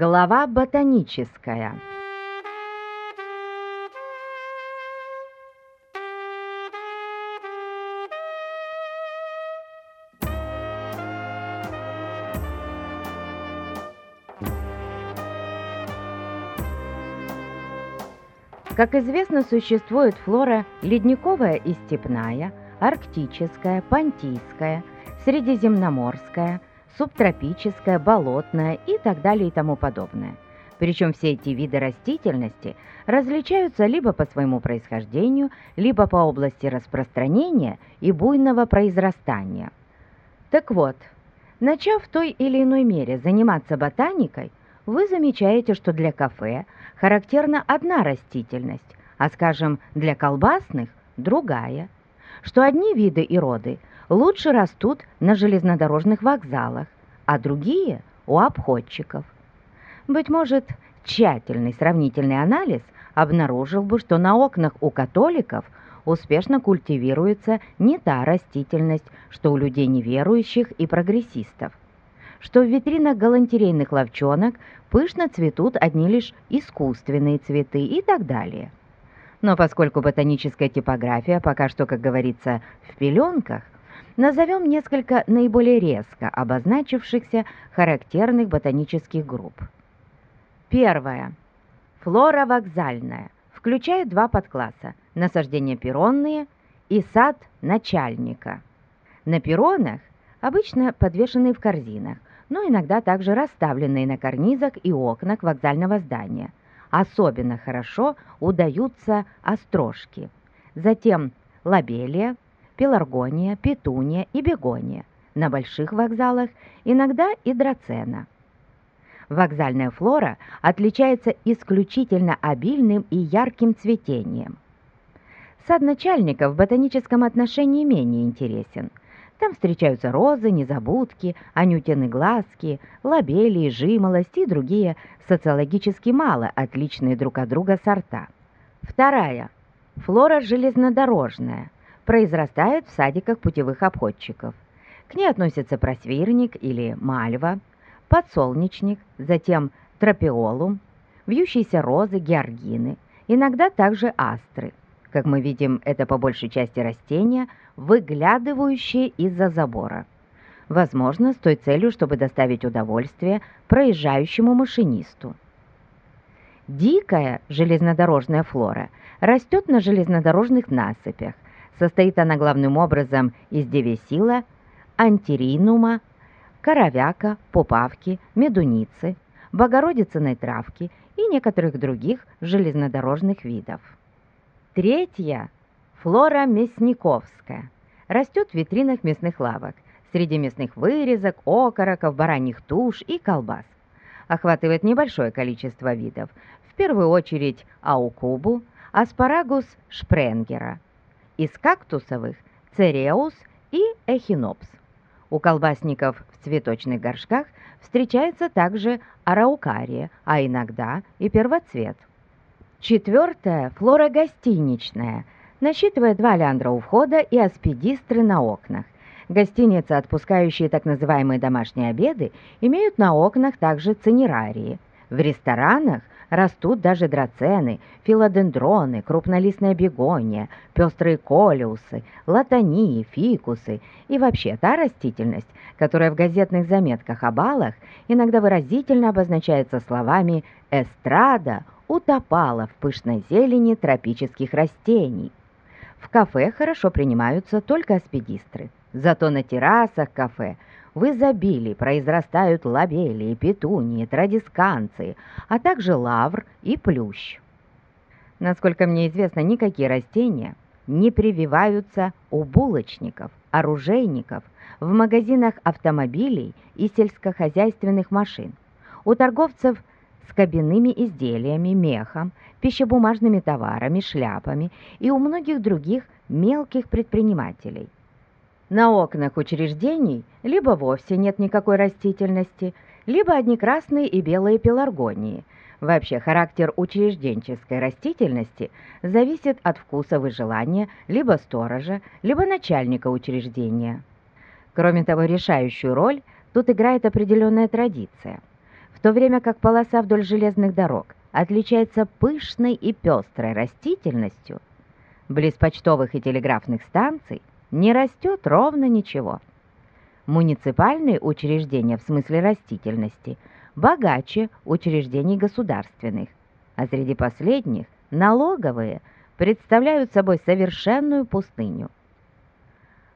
Глава ботаническая. Как известно, существует флора ледниковая и степная, арктическая, понтийская, средиземноморская – субтропическое, болотное и так далее и тому подобное. Причем все эти виды растительности различаются либо по своему происхождению, либо по области распространения и буйного произрастания. Так вот, начав в той или иной мере заниматься ботаникой, вы замечаете, что для кафе характерна одна растительность, а, скажем, для колбасных – другая, что одни виды и роды – лучше растут на железнодорожных вокзалах, а другие – у обходчиков. Быть может, тщательный сравнительный анализ обнаружил бы, что на окнах у католиков успешно культивируется не та растительность, что у людей неверующих и прогрессистов, что в витринах галантерейных ловчонок пышно цветут одни лишь искусственные цветы и так далее. Но поскольку ботаническая типография пока что, как говорится, в пеленках – Назовем несколько наиболее резко обозначившихся характерных ботанических групп. Первая. Флора вокзальная. Включает два подкласса – насаждения перронные и сад начальника. На перронах обычно подвешенные в корзинах, но иногда также расставленные на карнизах и окнах вокзального здания. Особенно хорошо удаются острожки. Затем лобелия – пеларгония, петуния и бегония. На больших вокзалах иногда и драцена. Вокзальная флора отличается исключительно обильным и ярким цветением. Сад начальника в ботаническом отношении менее интересен. Там встречаются розы, незабудки, анютины глазки, лобелии, жимолости и другие социологически мало отличные друг от друга сорта. Вторая. Флора железнодорожная – произрастает в садиках путевых обходчиков. К ней относятся просвирник или мальва, подсолнечник, затем тропиолум, вьющиеся розы, георгины, иногда также астры. Как мы видим, это по большей части растения, выглядывающие из-за забора. Возможно, с той целью, чтобы доставить удовольствие проезжающему машинисту. Дикая железнодорожная флора растет на железнодорожных насыпях, Состоит она главным образом из девесила, антиринума, коровяка, попавки, медуницы, богородицыной травки и некоторых других железнодорожных видов. Третья – флора мясниковская. Растет в витринах мясных лавок, среди мясных вырезок, окороков, бараньих туш и колбас. Охватывает небольшое количество видов, в первую очередь аукубу, аспарагус шпренгера – из кактусовых – цереус и эхинопс. У колбасников в цветочных горшках встречается также араукария, а иногда и первоцвет. Четвертая – флора гостиничная, насчитывая два лиандра у входа и аспидистры на окнах. Гостиницы, отпускающие так называемые домашние обеды, имеют на окнах также цинерарии. В ресторанах Растут даже драцены, филодендроны, крупнолистная бегония, пестрые колиусы, латании, фикусы и вообще та растительность, которая в газетных заметках о балах иногда выразительно обозначается словами «эстрада утопала в пышной зелени тропических растений». В кафе хорошо принимаются только аспидистры. Зато на террасах кафе – в изобилии произрастают лобелии, петунии, традисканции, а также лавр и плющ. Насколько мне известно, никакие растения не прививаются у булочников, оружейников, в магазинах автомобилей и сельскохозяйственных машин, у торговцев с кабинными изделиями, мехом, пищебумажными товарами, шляпами и у многих других мелких предпринимателей – на окнах учреждений либо вовсе нет никакой растительности, либо одни красные и белые пеларгонии. Вообще характер учрежденческой растительности зависит от вкуса и желания либо сторожа, либо начальника учреждения. Кроме того, решающую роль тут играет определенная традиция. В то время как полоса вдоль железных дорог отличается пышной и пестрой растительностью, близ почтовых и телеграфных станций не растет ровно ничего. Муниципальные учреждения в смысле растительности богаче учреждений государственных, а среди последних налоговые представляют собой совершенную пустыню.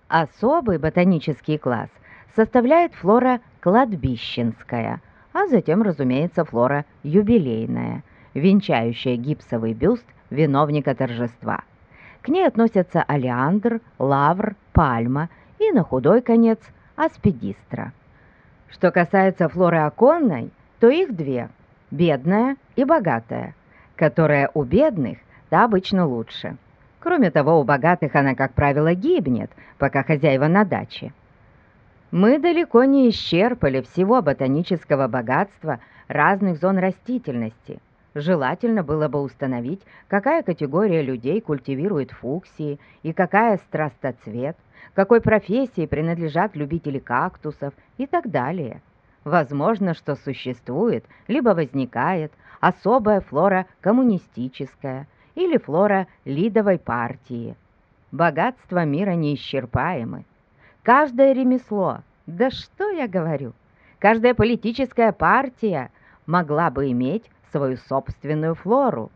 Особый ботанический класс составляет флора кладбищенская, а затем, разумеется, флора юбилейная, венчающая гипсовый бюст виновника торжества. К ней относятся алиандр, лавр, пальма и, на худой конец, аспидистра. Что касается флоры оконной, то их две – бедная и богатая, которая у бедных та обычно лучше. Кроме того, у богатых она, как правило, гибнет, пока хозяева на даче. Мы далеко не исчерпали всего ботанического богатства разных зон растительности. Желательно было бы установить, какая категория людей культивирует фуксии и какая страстоцвет, какой профессии принадлежат любители кактусов и так далее. Возможно, что существует, либо возникает особая флора коммунистическая, или флора лидовой партии. Богатства мира неисчерпаемы. Каждое ремесло, да что я говорю, каждая политическая партия могла бы иметь свою собственную флору.